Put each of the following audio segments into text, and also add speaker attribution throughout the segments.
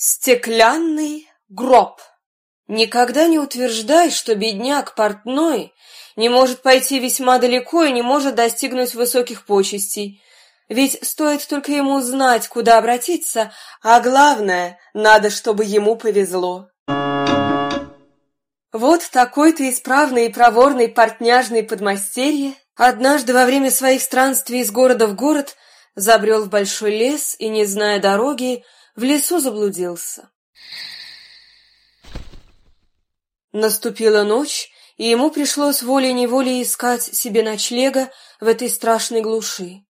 Speaker 1: Стеклянный гроб. Никогда не утверждай, что бедняк портной не может пойти весьма далеко и не может достигнуть высоких почестей. Ведь стоит только ему знать, куда обратиться, а главное, надо, чтобы ему повезло. Вот такой-то исправный и проворный портняжный подмастерье однажды во время своих странствий из города в город забрел в большой лес и, не зная дороги, в лесу заблудился. Наступила ночь, и ему пришлось волей-неволей искать себе ночлега в этой страшной глуши.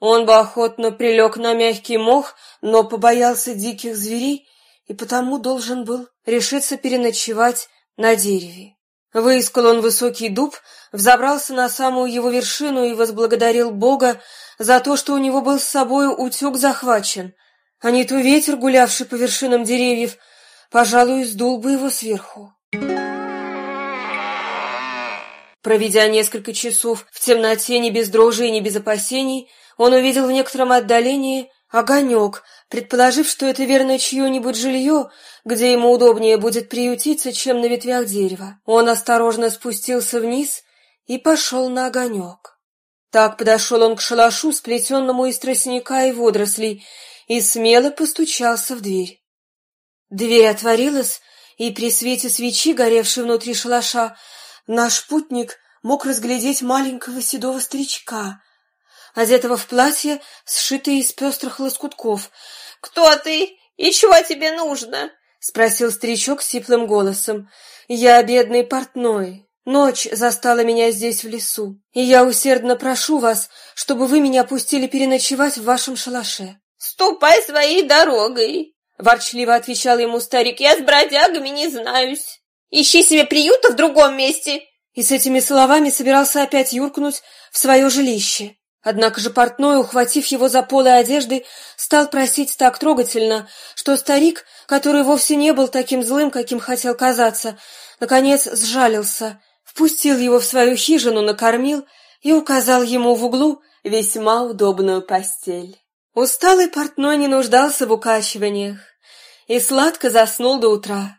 Speaker 1: Он бы охотно прилег на мягкий мох, но побоялся диких зверей и потому должен был решиться переночевать на дереве. Выискал он высокий дуб, взобрался на самую его вершину и возблагодарил Бога за то, что у него был с собой утюг захвачен, а не то ветер, гулявший по вершинам деревьев, пожалуй, сдул бы его сверху. Проведя несколько часов в темноте, не без дрожи и не без опасений, он увидел в некотором отдалении огонек, предположив, что это верно чье-нибудь жилье, где ему удобнее будет приютиться, чем на ветвях дерева. Он осторожно спустился вниз и пошел на огонек. Так подошел он к шалашу, сплетенному из тростника и водорослей, и смело постучался в дверь. Дверь отворилась, и при свете свечи, горевшей внутри шалаша, наш путник мог разглядеть маленького седого старичка, одетого в платье, сшитое из пестрых лоскутков.
Speaker 2: «Кто ты и чего тебе нужно?»
Speaker 1: — спросил старичок сиплым голосом. «Я бедный портной. Ночь застала меня здесь в лесу, и я усердно прошу вас, чтобы вы меня пустили переночевать в вашем шалаше.
Speaker 2: «Ступай своей дорогой!» — ворчливо отвечал ему старик. «Я с бродягами не знаюсь. Ищи себе приюта в другом месте!»
Speaker 1: И с этими словами собирался опять юркнуть в свое жилище. Однако же портной, ухватив его за полы одежды, стал просить так трогательно, что старик, который вовсе не был таким злым, каким хотел казаться, наконец сжалился, впустил его в свою хижину, накормил и указал ему в углу весьма удобную постель. Усталый портной не нуждался в укачиваниях и сладко заснул до утра.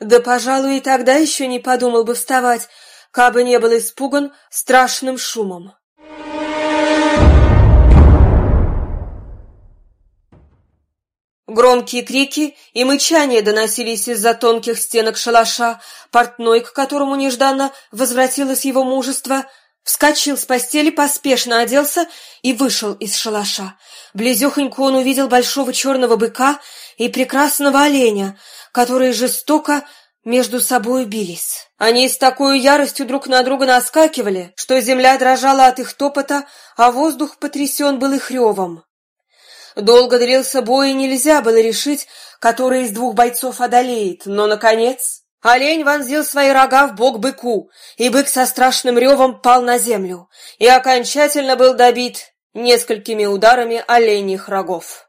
Speaker 1: Да, пожалуй, и тогда еще не подумал бы вставать, кабы не был испуган страшным шумом. Громкие крики и мычания доносились из-за тонких стенок шалаша. Портной, к которому нежданно возвратилось его мужество, Вскочил с постели, поспешно оделся и вышел из шалаша. Близехонько он увидел большого черного быка и прекрасного оленя, которые жестоко между собой бились. Они с такой яростью друг на друга наскакивали, что земля дрожала от их топота, а воздух потрясен был их ревом. Долго длился бой, и нельзя было решить, который из двух бойцов одолеет, но, наконец, Олень вонзил свои рога в бок быку, и бык со страшным ревом пал на землю и окончательно был добит несколькими ударами оленьих рогов.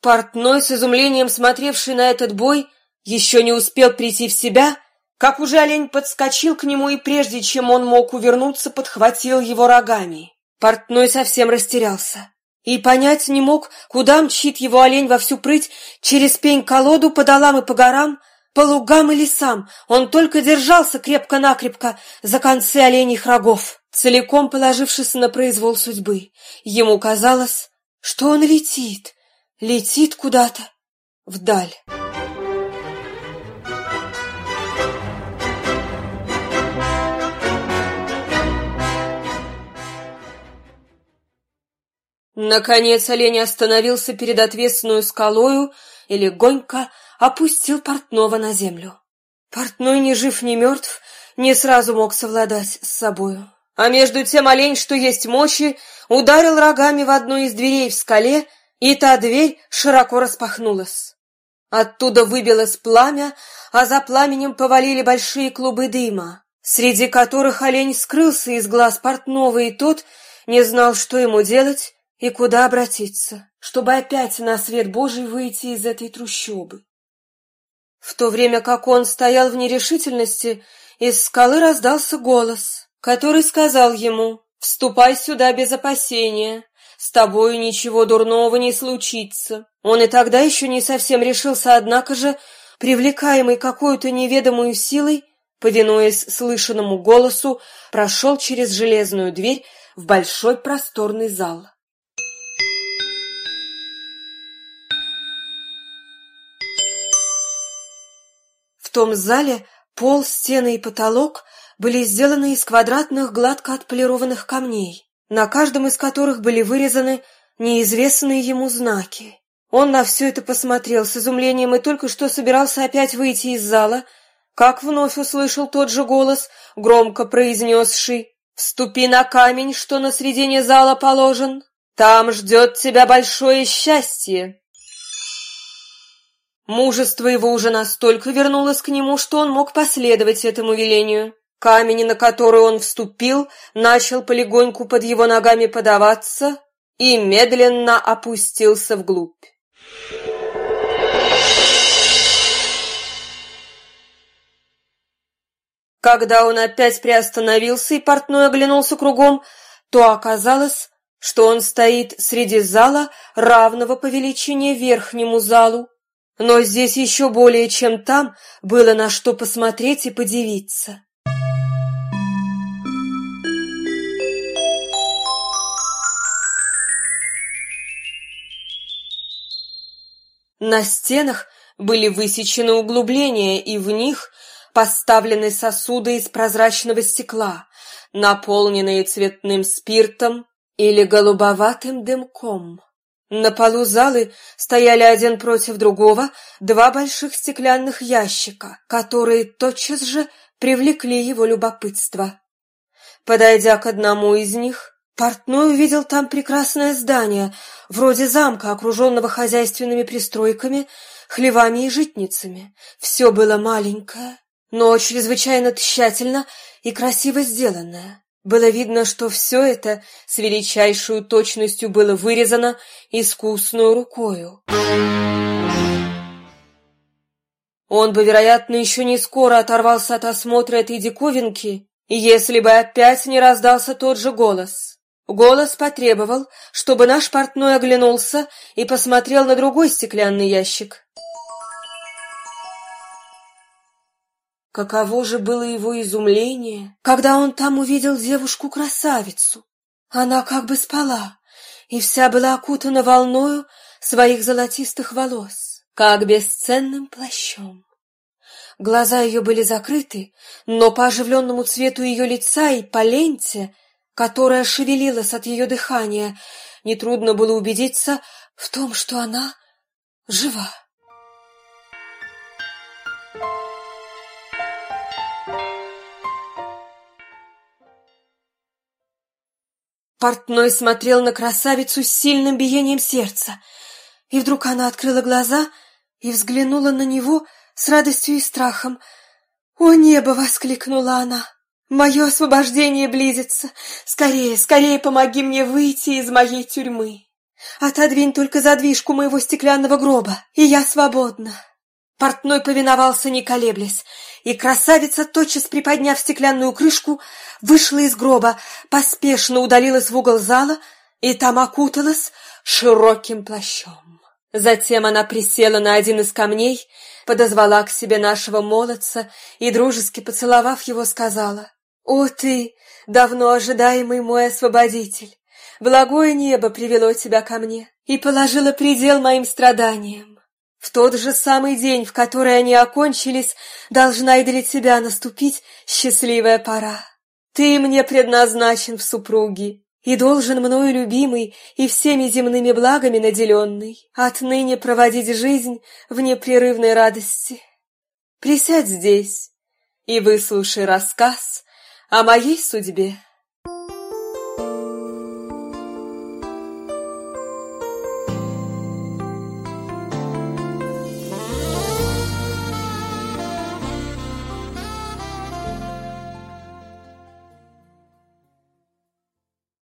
Speaker 1: Портной, с изумлением смотревший на этот бой, еще не успел прийти в себя, как уже олень подскочил к нему и прежде чем он мог увернуться, подхватил его рогами. Портной совсем растерялся и понять не мог, куда мчит его олень во всю прыть, через пень-колоду, по долам и по горам, по лугам и лесам. Он только держался крепко-накрепко за концы оленьих рогов, целиком положившись на произвол судьбы. Ему казалось, что он летит, летит куда-то вдаль. Наконец олень остановился перед отвесную скалою и легонько опустил портного на землю. Портной, ни жив, ни мертв, не сразу мог совладать с собою. А между тем олень, что есть мочи, ударил рогами в одну из дверей в скале, и та дверь широко распахнулась. Оттуда выбилось пламя, а за пламенем повалили большие клубы дыма, среди которых олень скрылся из глаз портного, и тот не знал, что ему делать, и куда обратиться, чтобы опять на свет Божий выйти из этой трущобы? В то время как он стоял в нерешительности, из скалы раздался голос, который сказал ему «Вступай сюда без опасения, с тобою ничего дурного не случится. Он и тогда еще не совсем решился, однако же, привлекаемый какой-то неведомой силой, повинуясь слышанному голосу, прошел через железную дверь в большой просторный зал. В том зале пол, стены и потолок были сделаны из квадратных гладко отполированных камней, на каждом из которых были вырезаны неизвестные ему знаки. Он на все это посмотрел с изумлением и только что собирался опять выйти из зала, как вновь услышал тот же голос, громко произнесший «Вступи на камень, что на средине зала положен, там ждет тебя большое счастье». Мужество его уже настолько вернулось к нему, что он мог последовать этому велению. Камень, на который он вступил, начал полегоньку под его ногами подаваться и медленно опустился вглубь. Когда он опять приостановился и портной оглянулся кругом, то оказалось, что он стоит среди зала, равного по величине верхнему залу. Но здесь еще более чем там было на что посмотреть и подивиться. На стенах были высечены углубления, и в них поставлены сосуды из прозрачного стекла, наполненные цветным спиртом или голубоватым дымком. На полу залы стояли один против другого два больших стеклянных ящика, которые тотчас же привлекли его любопытство. Подойдя к одному из них, портной увидел там прекрасное здание, вроде замка, окруженного хозяйственными пристройками, хлевами и житницами. Все было маленькое, но чрезвычайно тщательно и красиво сделанное. Было видно, что все это с величайшей точностью было вырезано искусную рукою. Он бы, вероятно, еще не скоро оторвался от осмотра этой диковинки, если бы опять не раздался тот же голос. Голос потребовал, чтобы наш портной оглянулся и посмотрел на другой стеклянный ящик. Каково же было его изумление, когда он там увидел девушку-красавицу. Она как бы спала, и вся была окутана волною своих золотистых волос, как бесценным плащом. Глаза ее были закрыты, но по оживленному цвету ее лица и по ленте, которая шевелилась от ее дыхания, нетрудно было убедиться в том, что она жива. Портной смотрел на красавицу с сильным биением сердца, и вдруг она открыла глаза и взглянула на него с радостью и страхом. «О небо!» — воскликнула она. «Мое освобождение близится! Скорее, скорее помоги мне выйти из моей тюрьмы! Отодвинь только задвижку моего стеклянного гроба, и я свободна!» Портной повиновался, не колеблясь, и красавица, тотчас приподняв стеклянную крышку, вышла из гроба, поспешно удалилась в угол зала и там окуталась широким плащом. Затем она присела на один из камней, подозвала к себе нашего молодца и, дружески поцеловав его, сказала, «О ты, давно ожидаемый мой освободитель! Благое небо привело тебя ко мне и положило предел моим страданиям. В тот же самый день, в который они окончились, должна и для тебя наступить счастливая пора. Ты мне предназначен в супруги, и должен мною любимый и всеми земными благами наделенный отныне проводить жизнь в непрерывной радости. Присядь здесь и выслушай рассказ о моей судьбе.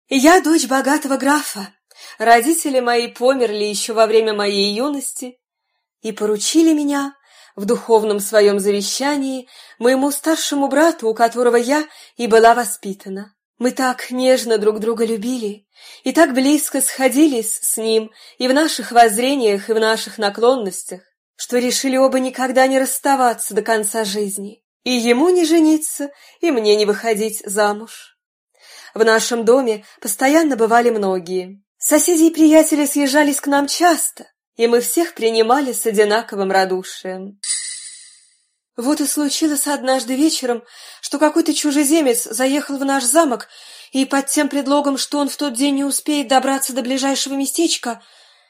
Speaker 1: Я дочь богатого графа. Родители мои померли еще во время моей юности и поручили меня в духовном своем завещании моему старшему брату, у которого я и была воспитана. Мы так нежно друг друга любили и так близко сходились с ним и в наших воззрениях, и в наших наклонностях, что решили оба никогда не расставаться до конца жизни, и ему не жениться, и мне не выходить замуж. В нашем доме постоянно бывали многие. Соседи и приятели съезжались к нам часто, и мы всех принимали с одинаковым радушием. Вот и случилось однажды вечером, что какой-то чужеземец заехал в наш замок, и под тем предлогом, что он в тот день не успеет добраться до ближайшего местечка,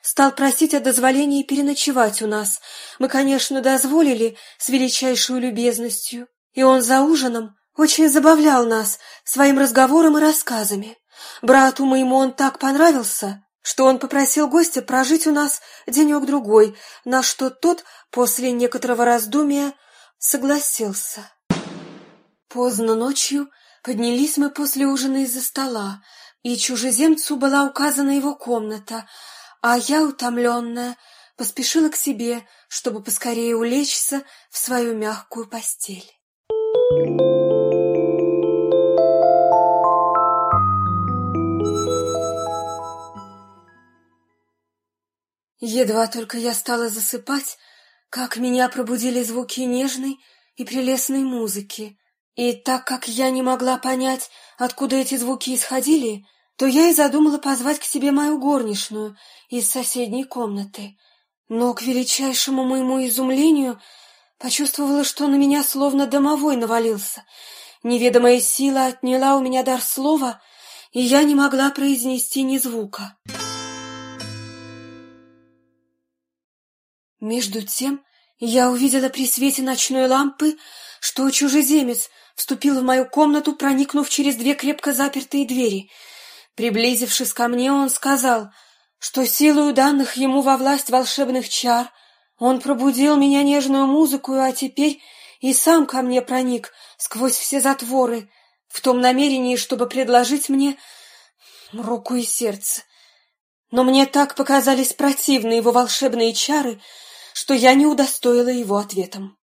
Speaker 1: стал просить о дозволении переночевать у нас. Мы, конечно, дозволили с величайшей любезностью, и он за ужином очень забавлял нас своим разговором и рассказами. Брату моему он так понравился, что он попросил гостя прожить у нас денек-другой, на что тот, после некоторого раздумия, согласился. Поздно ночью поднялись мы после ужина из-за стола, и чужеземцу была указана его комната, а я, утомленная, поспешила к себе, чтобы поскорее улечься в свою мягкую постель. Едва только я стала засыпать, как меня пробудили звуки нежной и прелестной музыки. И так как я не могла понять, откуда эти звуки исходили, то я и задумала позвать к себе мою горничную из соседней комнаты. Но, к величайшему моему изумлению, почувствовала, что на меня словно домовой навалился. Неведомая сила отняла у меня дар слова, и я не могла произнести ни звука. Между тем я увидела при свете ночной лампы, что чужеземец вступил в мою комнату, проникнув через две крепко запертые двери. Приблизившись ко мне, он сказал, что силою данных ему во власть волшебных чар он пробудил меня нежную музыку, а теперь и сам ко мне проник сквозь все затворы, в том намерении, чтобы предложить мне руку и сердце. Но мне так показались противны его волшебные чары, что я не удостоила его ответом.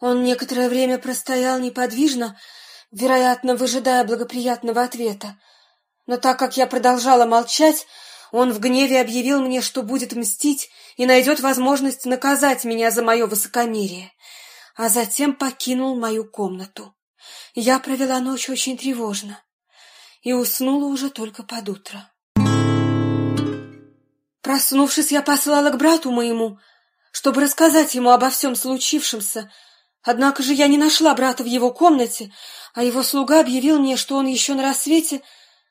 Speaker 1: Он некоторое время простоял неподвижно, вероятно, выжидая благоприятного ответа. Но так как я продолжала молчать, он в гневе объявил мне, что будет мстить и найдет возможность наказать меня за мое высокомерие, а затем покинул мою комнату. Я провела ночь очень тревожно и уснула уже только под утро. Проснувшись, я послала к брату моему, чтобы рассказать ему обо всем случившемся. Однако же я не нашла брата в его комнате, а его слуга объявил мне, что он еще на рассвете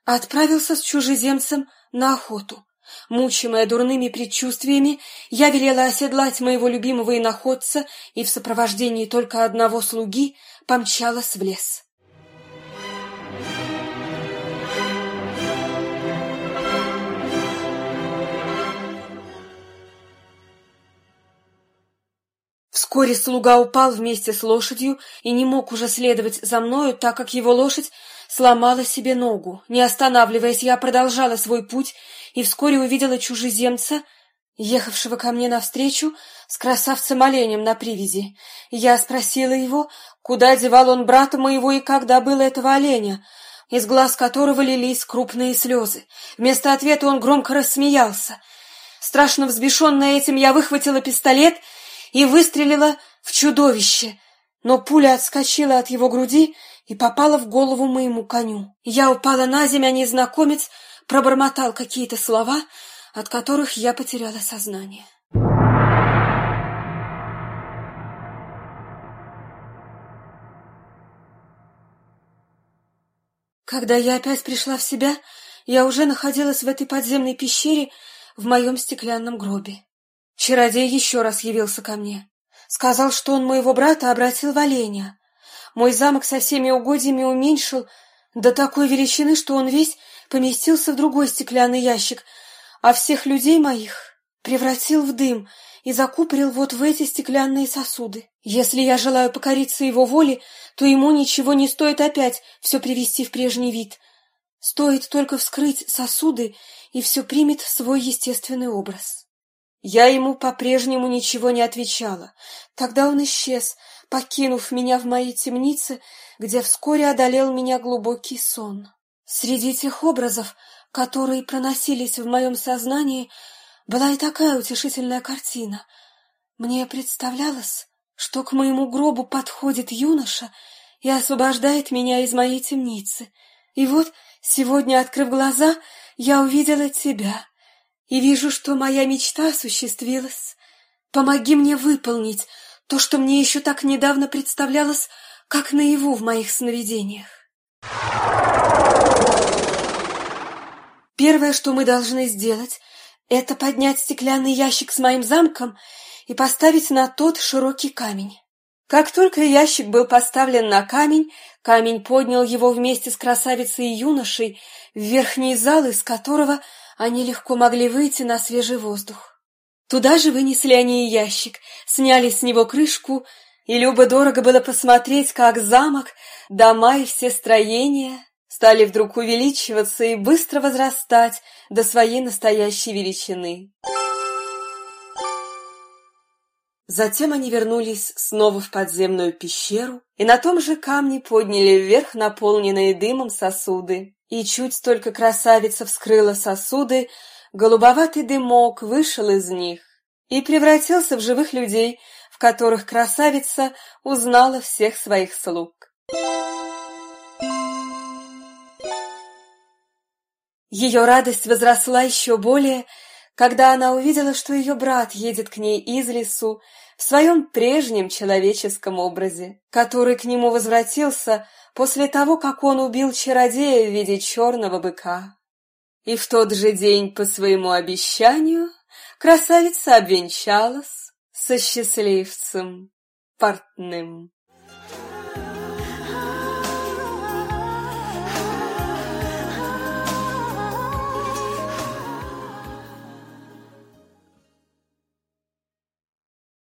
Speaker 1: отправился с чужеземцем на охоту. Мучимая дурными предчувствиями, я велела оседлать моего любимого иноходца и в сопровождении только одного слуги помчалась в лес. Вскоре слуга упал вместе с лошадью и не мог уже следовать за мною, так как его лошадь сломала себе ногу. Не останавливаясь, я продолжала свой путь и вскоре увидела чужеземца, ехавшего ко мне навстречу с красавцем-оленем на привязи. Я спросила его, куда девал он брата моего и когда было этого оленя, из глаз которого лились крупные слезы. Вместо ответа он громко рассмеялся. Страшно взбешенная этим, я выхватила пистолет — и выстрелила в чудовище, но пуля отскочила от его груди и попала в голову моему коню. Я упала на землю, а незнакомец пробормотал какие-то слова, от которых я потеряла сознание. Когда я опять пришла в себя, я уже находилась в этой подземной пещере в моем стеклянном гробе. Чародей еще раз явился ко мне. Сказал, что он моего брата обратил в оленя. Мой замок со всеми угодьями уменьшил до такой величины, что он весь поместился в другой стеклянный ящик, а всех людей моих превратил в дым и закупорил вот в эти стеклянные сосуды. Если я желаю покориться его воле, то ему ничего не стоит опять все привести в прежний вид. Стоит только вскрыть сосуды, и все примет свой естественный образ. Я ему по-прежнему ничего не отвечала. Тогда он исчез, покинув меня в моей темнице, где вскоре одолел меня глубокий сон. Среди тех образов, которые проносились в моем сознании, была и такая утешительная картина. Мне представлялось, что к моему гробу подходит юноша и освобождает меня из моей темницы. И вот, сегодня, открыв глаза, я увидела тебя и вижу, что моя мечта осуществилась. Помоги мне выполнить то, что мне еще так недавно представлялось, как наяву в моих сновидениях. Первое, что мы должны сделать, это поднять стеклянный ящик с моим замком и поставить на тот широкий камень. Как только ящик был поставлен на камень, камень поднял его вместе с красавицей и юношей в верхний зал, из которого они легко могли выйти на свежий воздух. Туда же вынесли они и ящик, сняли с него крышку, и любо-дорого было посмотреть, как замок, дома и все строения стали вдруг увеличиваться и быстро возрастать до своей настоящей величины. Затем они вернулись снова в подземную пещеру и на том же камне подняли вверх наполненные дымом сосуды. И чуть только красавица вскрыла сосуды, голубоватый дымок вышел из них и превратился в живых людей, в которых красавица узнала всех своих слуг. Ее радость возросла еще более, когда она увидела, что ее брат едет к ней из лесу в своем прежнем человеческом образе, который к нему возвратился после того, как он убил чародея в виде черного быка. И в тот же день по своему обещанию красавица обвенчалась со счастливцем портным.